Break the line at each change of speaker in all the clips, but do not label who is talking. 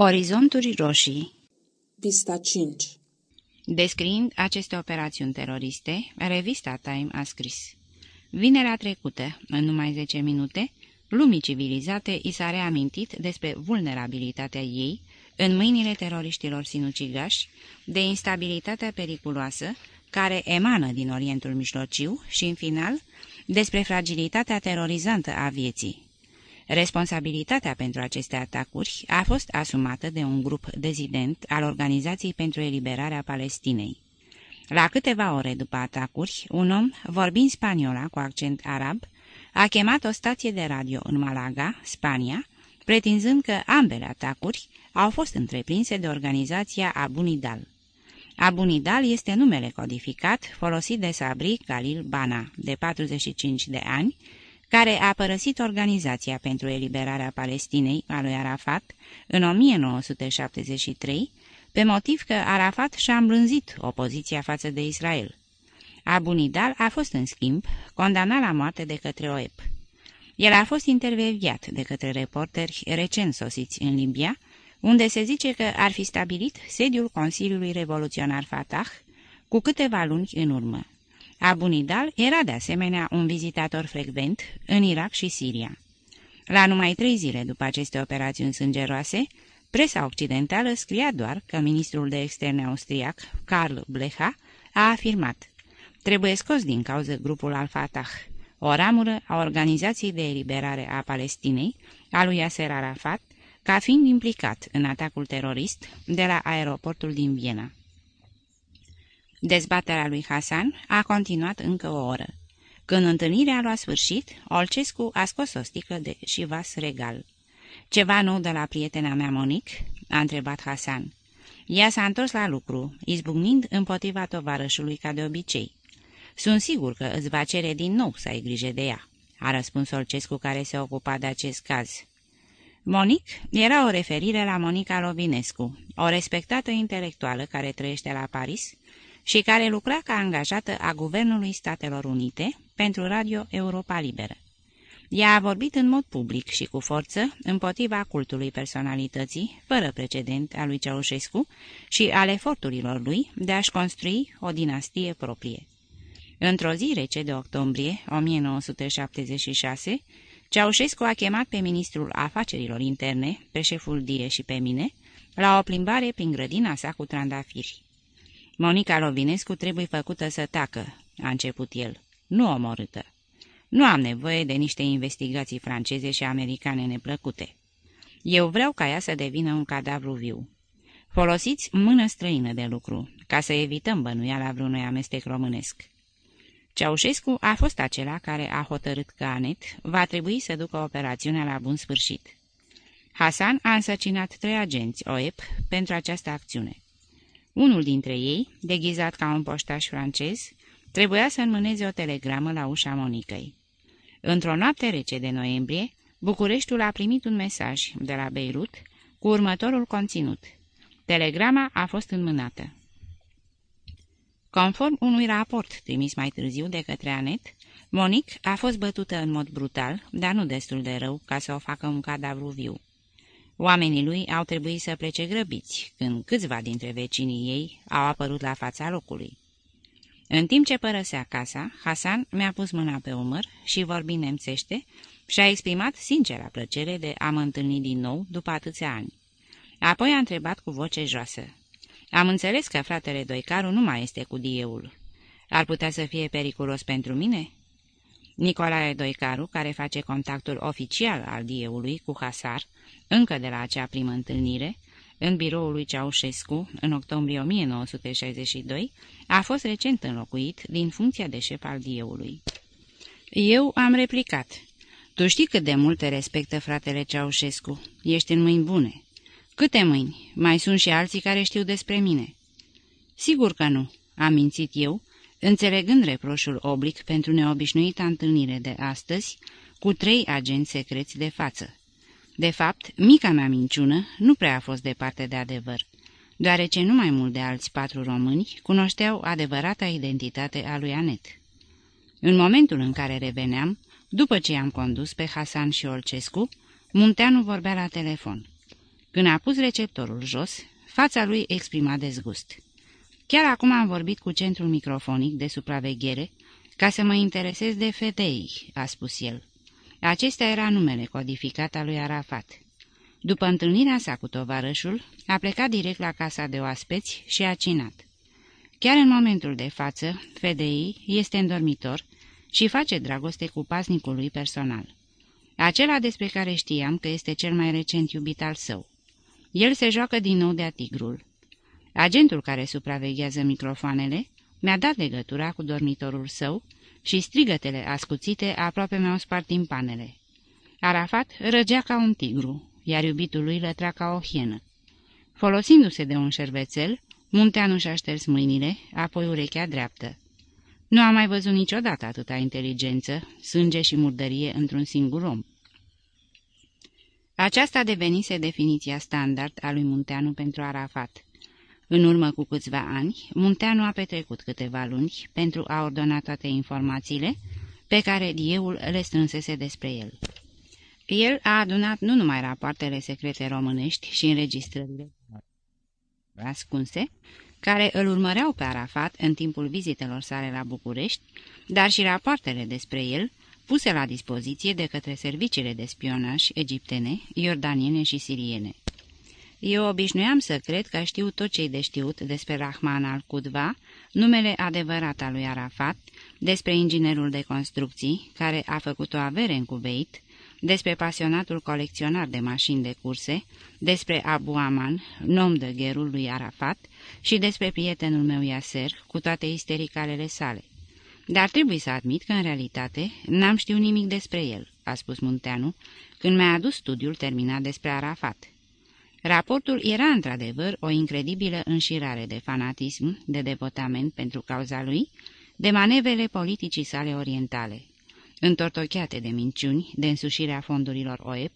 Orizonturi roșii
Pista 5
Descriind aceste operațiuni teroriste, revista Time a scris Vinerea trecută, în numai 10 minute, lumii civilizate i s-a reamintit despre vulnerabilitatea ei în mâinile teroriștilor sinucigași, de instabilitatea periculoasă care emană din Orientul Mijlociu și, în final, despre fragilitatea terorizantă a vieții. Responsabilitatea pentru aceste atacuri a fost asumată de un grup dezident al Organizației pentru Eliberarea Palestinei. La câteva ore după atacuri, un om, vorbind spaniola cu accent arab, a chemat o stație de radio în Malaga, Spania, pretinzând că ambele atacuri au fost întreprinse de organizația Abunidal. Abunidal este numele codificat folosit de Sabri Khalil Bana, de 45 de ani, care a părăsit Organizația pentru Eliberarea Palestinei a lui Arafat în 1973, pe motiv că Arafat și-a îmblânzit opoziția față de Israel. Abu Nidal a fost, în schimb, condamnat la moarte de către OEP. El a fost intervieviat de către reporteri recent sosiți în Libia, unde se zice că ar fi stabilit sediul Consiliului Revoluționar Fatah cu câteva luni în urmă. Abu Nidal era de asemenea un vizitator frecvent în Irak și Siria. La numai trei zile după aceste operațiuni sângeroase, presa occidentală scria doar că ministrul de externe austriac, Karl Blecha, a afirmat Trebuie scos din cauză grupul al-Fatah, o ramură a Organizației de Eliberare a Palestinei, a lui Yasser Arafat, ca fiind implicat în atacul terorist de la aeroportul din Viena. Dezbaterea lui Hasan a continuat încă o oră. Când întâlnirea a luat sfârșit, Olcescu a scos o sticlă de șivas regal. Ceva nou de la prietena mea, Monic?" a întrebat Hasan. Ea s-a întors la lucru, izbucnind împotriva tovarășului ca de obicei. Sunt sigur că îți va cere din nou să ai grijă de ea," a răspuns Olcescu care se ocupa de acest caz. Monic era o referire la Monica Lovinescu, o respectată intelectuală care trăiește la Paris și care lucra ca angajată a Guvernului Statelor Unite pentru Radio Europa Liberă. Ea a vorbit în mod public și cu forță împotriva cultului personalității, fără precedent a lui Ceaușescu și ale eforturilor lui de a-și construi o dinastie proprie. Într-o zi rece de octombrie 1976, Ceaușescu a chemat pe ministrul afacerilor interne, pe șeful Die și pe mine, la o plimbare prin grădina sa cu trandafiri. Monica Lovinescu trebuie făcută să tacă, a început el, nu omorâtă. Nu am nevoie de niște investigații franceze și americane neplăcute. Eu vreau ca ea să devină un cadavru viu. Folosiți mână străină de lucru, ca să evităm bănuiala vreunui amestec românesc. Ceaușescu a fost acela care a hotărât că Anet va trebui să ducă operațiunea la bun sfârșit. Hasan a însăcinat trei agenți OEP pentru această acțiune. Unul dintre ei, deghizat ca un poștaș francez, trebuia să înmâneze o telegramă la ușa Monicăi. Într-o noapte rece de noiembrie, Bucureștiul a primit un mesaj de la Beirut cu următorul conținut. Telegrama a fost înmânată. Conform unui raport trimis mai târziu de către Anet, Monique a fost bătută în mod brutal, dar nu destul de rău ca să o facă un cadavru viu. Oamenii lui au trebuit să plece grăbiți, când câțiva dintre vecinii ei au apărut la fața locului. În timp ce părăsea casa, Hasan mi-a pus mâna pe umăr și, vorbind nemțește, și-a exprimat sincera plăcere de a mă întâlni din nou după atâția ani. Apoi a întrebat cu voce joasă. Am înțeles că fratele Doicaru nu mai este cu dieul. Ar putea să fie periculos pentru mine?" Nicolae Doicaru, care face contactul oficial al dieului cu Hasar, încă de la acea primă întâlnire, în biroul lui Ceaușescu, în octombrie 1962, a fost recent înlocuit din funcția de șef al dieului. Eu am replicat. Tu știi cât de mult te respectă fratele Ceaușescu. Ești în mâini bune. Câte mâini? Mai sunt și alții care știu despre mine." Sigur că nu," am mințit eu, înțelegând reproșul oblic pentru neobișnuita întâlnire de astăzi cu trei agenți secreți de față. De fapt, mica mea minciună nu prea a fost departe de adevăr, deoarece nu mai mult de alți patru români cunoșteau adevărata identitate a lui Anet. În momentul în care reveneam, după ce am condus pe Hasan și Olcescu, Munteanu vorbea la telefon. Când a pus receptorul jos, fața lui exprima dezgust. Chiar acum am vorbit cu centrul microfonic de supraveghere ca să mă interesez de fetei, a spus el. Acesta era numele codificat al lui Arafat. După întâlnirea sa cu tovarășul, a plecat direct la casa de oaspeți și a cinat. Chiar în momentul de față, Fedei este în dormitor și face dragoste cu pasnicul lui personal. Acela despre care știam că este cel mai recent iubit al său. El se joacă din nou de-a tigrul. Agentul care supraveghează microfoanele mi-a dat legătura cu dormitorul său și strigătele ascuțite aproape mi-au spart timpanele. Arafat răgea ca un tigru, iar iubitul lui lătra ca o hienă. Folosindu-se de un șervețel, Munteanu și-a șters mâinile, apoi urechea dreaptă. Nu am mai văzut niciodată atâta inteligență, sânge și murdărie într-un singur om. Aceasta devenise definiția standard a lui Munteanu pentru Arafat. În urmă cu câțiva ani, Munteanu a petrecut câteva luni pentru a ordona toate informațiile pe care dieul le strânsese despre el. El a adunat nu numai rapoartele secrete românești și înregistrările ascunse, care îl urmăreau pe Arafat în timpul vizitelor sale la București, dar și rapoartele despre el, puse la dispoziție de către serviciile de spionaj egiptene, iordaniene și siriene. Eu obișnuiam să cred că știu tot ce-i de știut despre Rahman al-Qudva, numele adevărat al lui Arafat, despre inginerul de construcții, care a făcut o avere în Cuveit, despre pasionatul colecționar de mașini de curse, despre Abu Aman, nom de gherul lui Arafat, și despre prietenul meu Iaser, cu toate istericalele sale. Dar trebuie să admit că, în realitate, n-am știut nimic despre el, a spus Munteanu, când mi-a adus studiul terminat despre Arafat. Raportul era într-adevăr o incredibilă înșirare de fanatism, de devotament pentru cauza lui, de manevele politicii sale orientale, întortocheate de minciuni, de însușirea fondurilor OEP,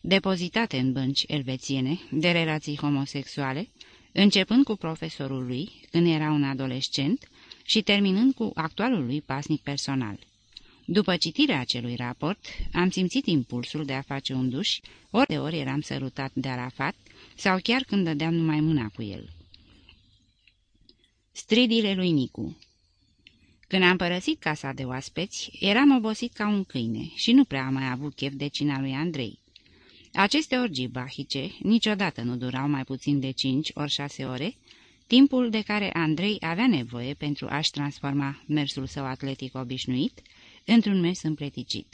depozitate în bănci elvețiene, de relații homosexuale, începând cu profesorul lui, când era un adolescent, și terminând cu actualul lui pasnic personal. După citirea acelui raport, am simțit impulsul de a face un duș, ori de ori eram sărutat de Arafat, sau chiar când dădeam numai mâna cu el. Stridile lui Nicu Când am părăsit casa de oaspeți, eram obosit ca un câine și nu prea am mai avut chef de cina lui Andrei. Aceste orgii bahice niciodată nu durau mai puțin de cinci ori șase ore, timpul de care Andrei avea nevoie pentru a-și transforma mersul său atletic obișnuit într-un mers împleticit.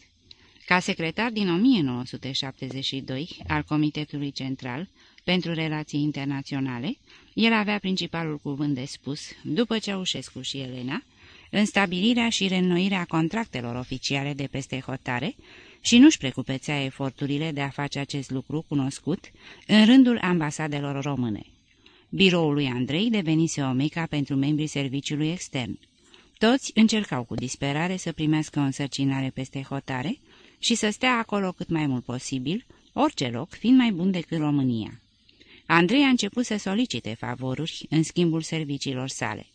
Ca secretar din 1972 al Comitetului Central pentru Relații Internaționale, el avea principalul cuvânt de spus, după Ceaușescu și Elena, în stabilirea și reînnoirea contractelor oficiale de peste hotare și nu-și precupețea eforturile de a face acest lucru cunoscut în rândul ambasadelor române. Biroul lui Andrei devenise o meca pentru membrii serviciului extern. Toți încercau cu disperare să primească o însărcinare peste hotare și să stea acolo cât mai mult posibil, orice loc fiind mai bun decât România. Andrei a început să solicite favoruri în schimbul serviciilor sale.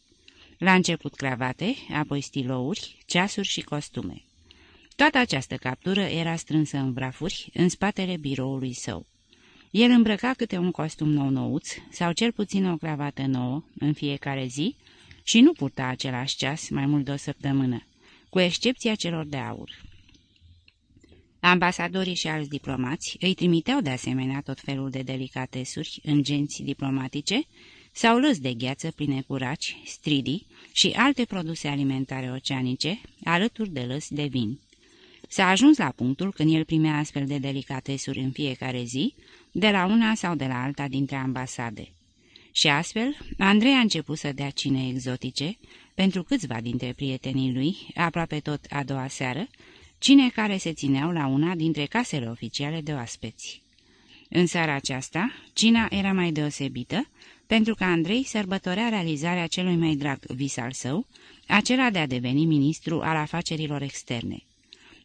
La început cravate, apoi stilouri, ceasuri și costume. Toată această captură era strânsă în vrafuri, în spatele biroului său. El îmbrăca câte un costum nou-nouț sau cel puțin o cravată nouă în fiecare zi și nu purta același ceas mai mult de o săptămână, cu excepția celor de aur. Ambasadorii și alți diplomați îi trimiteau de asemenea tot felul de delicatesuri în genți diplomatice sau lăs de gheață pline cu raci, stridii și alte produse alimentare oceanice, alături de lăs de vin. S-a ajuns la punctul când el primea astfel de delicatesuri în fiecare zi, de la una sau de la alta dintre ambasade. Și astfel, Andrei a început să dea cine exotice, pentru câțiva dintre prietenii lui, aproape tot a doua seară, cine care se țineau la una dintre casele oficiale de oaspeți. În seara aceasta, cina era mai deosebită, pentru că Andrei sărbătorea realizarea celui mai drag vis al său, acela de a deveni ministru al afacerilor externe.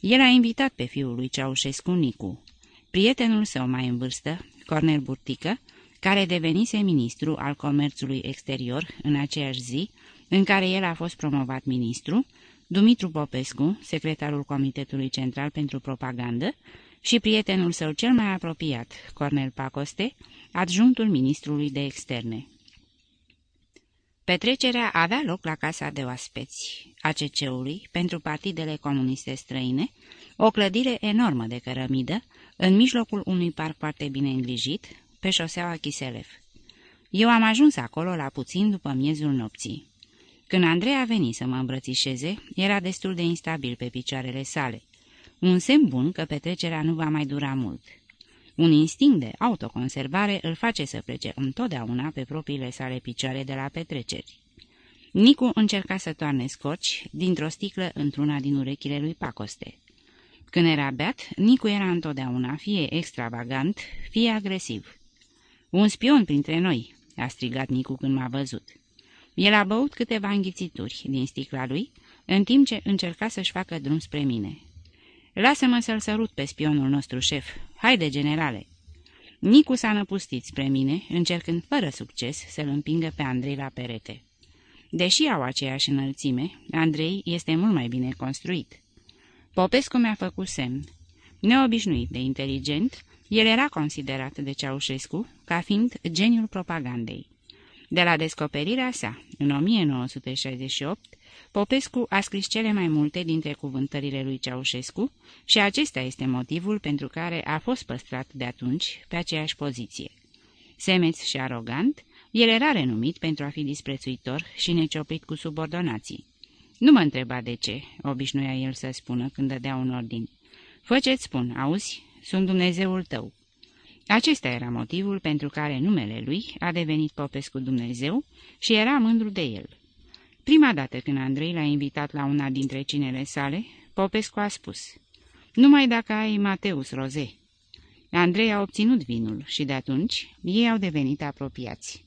El a invitat pe fiul lui Ceaușescu Nicu, prietenul său mai în vârstă, Cornel Burtică, care devenise ministru al comerțului exterior în aceeași zi în care el a fost promovat ministru, Dumitru Popescu, secretarul Comitetului Central pentru Propagandă, și prietenul său cel mai apropiat, Cornel Pacoste, adjunctul ministrului de externe. Petrecerea avea loc la casa de oaspeți ACC-ului pentru partidele comuniste străine, o clădire enormă de cărămidă, în mijlocul unui parc foarte bine îngrijit, pe șoseaua Chiselev. Eu am ajuns acolo la puțin după miezul nopții. Când Andrei a venit să mă îmbrățișeze, era destul de instabil pe picioarele sale. Un semn bun că petrecerea nu va mai dura mult. Un instinct de autoconservare îl face să plece întotdeauna pe propriile sale picioare de la petreceri. Nicu încerca să toarne scorci dintr-o sticlă într-una din urechile lui Pacoste. Când era beat, Nicu era întotdeauna fie extravagant, fie agresiv. Un spion printre noi!" a strigat Nicu când m-a văzut. El a băut câteva înghițituri din sticla lui, în timp ce încerca să-și facă drum spre mine. Lasă-mă să-l sărut pe spionul nostru șef. Haide, generale!" Nicu s-a năpustit spre mine, încercând fără succes să-l împingă pe Andrei la perete. Deși au aceeași înălțime, Andrei este mult mai bine construit. Popescu mi-a făcut semn. Neobișnuit de inteligent, el era considerat de Ceaușescu ca fiind geniul propagandei. De la descoperirea sa, în 1968, Popescu a scris cele mai multe dintre cuvântările lui Ceaușescu și acesta este motivul pentru care a fost păstrat de atunci pe aceeași poziție. Semeț și arogant, el era renumit pentru a fi disprețuitor și necioprit cu subordonații. Nu mă întreba de ce, obișnuia el să spună când dădea un ordin. Fă ce-ți spun, auzi? Sunt Dumnezeul tău. Acesta era motivul pentru care numele lui a devenit Popescu Dumnezeu și era mândru de el. Prima dată când Andrei l-a invitat la una dintre cinele sale, Popescu a spus, Numai dacă ai Mateus Roze." Andrei a obținut vinul și de atunci ei au devenit apropiați.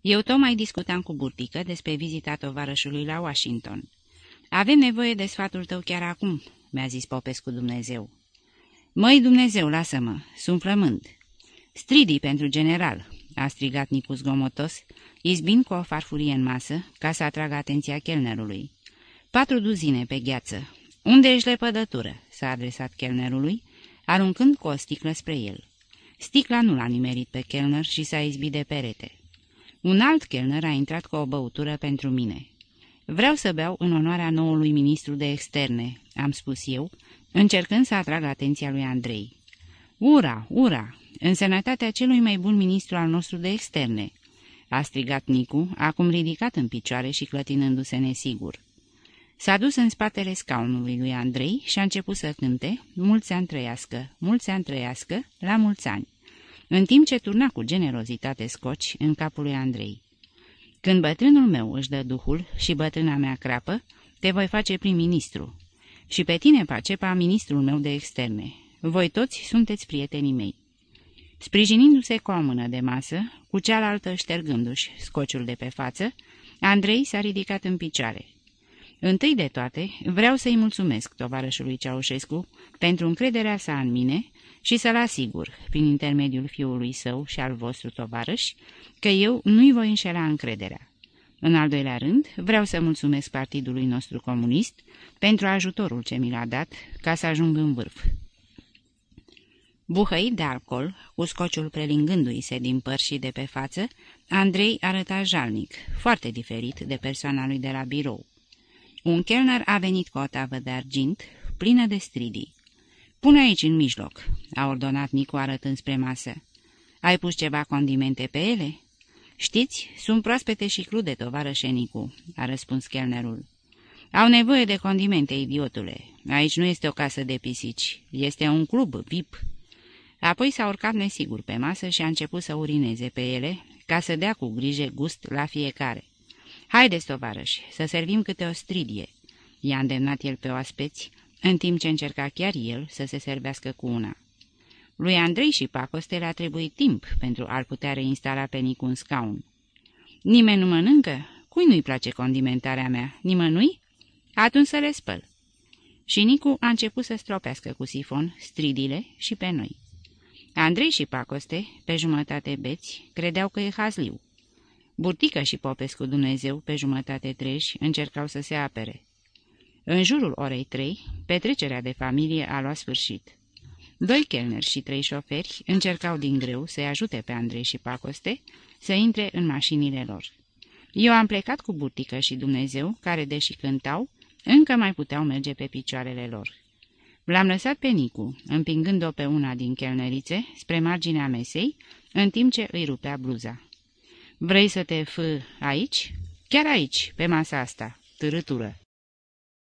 Eu tocmai discutam cu Burtică despre vizita tovarășului la Washington. Avem nevoie de sfatul tău chiar acum," mi-a zis Popescu Dumnezeu. Măi Dumnezeu, lasă-mă, sunt flămând." Stridii pentru general," a strigat Nicu zgomotos, izbind cu o farfurie în masă, ca să atragă atenția chelnerului. Patru duzine pe gheață. Unde ești lepădătură?" s-a adresat chelnerului, aruncând cu o sticlă spre el. Sticla nu l-a nimerit pe chelner și s-a izbit de perete. Un alt chelner a intrat cu o băutură pentru mine. Vreau să beau în onoarea noului ministru de externe," am spus eu, încercând să atrag atenția lui Andrei. Ura, ura, în sănătatea celui mai bun ministru al nostru de externe!" a strigat Nicu, acum ridicat în picioare și clătinându-se nesigur. S-a dus în spatele scaunului lui Andrei și a început să cânte Mulți ani trăiască, mulți ani trăiască, la mulți ani, în timp ce turna cu generozitate scoci în capul lui Andrei. Când bătrânul meu își dă duhul și bătrâna mea crapă, te voi face prim-ministru. Și pe tine, Pacepa, ministrul meu de externe. Voi toți sunteți prietenii mei. Sprijinindu-se cu o mână de masă, cu cealaltă ștergându-și scociul de pe față, Andrei s-a ridicat în picioare. Întâi de toate, vreau să-i mulțumesc tovarășului Ceaușescu pentru încrederea sa în mine și să-l asigur, prin intermediul fiului său și al vostru tovarăș, că eu nu-i voi înșela încrederea. În al doilea rând, vreau să mulțumesc partidului nostru comunist pentru ajutorul ce mi l-a dat ca să ajung în vârf. Buhăit de alcool, cu scociul prelingându-i se din păr și de pe față, Andrei arăta jalnic, foarte diferit de persoana lui de la birou. Un chelner a venit cu o tavă de argint, plină de stridii. Pune aici în mijloc," a ordonat Nicu arătând spre masă. Ai pus ceva condimente pe ele?" Știți, sunt proaspete și crude, tovarășe Nicu," a răspuns chelnerul. Au nevoie de condimente, idiotule. Aici nu este o casă de pisici, este un club VIP." Apoi s-a urcat nesigur pe masă și a început să urineze pe ele, ca să dea cu grijă gust la fiecare. Haideți, tovarăși, să servim câte o stridie," i-a îndemnat el pe oaspeți, în timp ce încerca chiar el să se servească cu una. Lui Andrei și Pacoste le-a trebuit timp pentru a-l putea reinstala pe Nicu un scaun. Nimeni nu mănâncă? Cui nu-i place condimentarea mea? Nimănui? Atunci să le spăl. Și Nicu a început să stropească cu sifon stridile și pe noi. Andrei și Pacoste, pe jumătate beți, credeau că e hazliu. Burtică și Popescu Dumnezeu, pe jumătate treji, încercau să se apere. În jurul orei trei, petrecerea de familie a luat sfârșit. Doi chelneri și trei șoferi încercau din greu să-i ajute pe Andrei și Pacoste să intre în mașinile lor. Eu am plecat cu burtică și Dumnezeu, care, deși cântau, încă mai puteau merge pe picioarele lor. L-am lăsat pe Nicu, împingând-o pe una din chelnerițe, spre marginea mesei, în timp ce îi rupea bluza. Vrei să te f aici? Chiar aici, pe masa asta, târâtură.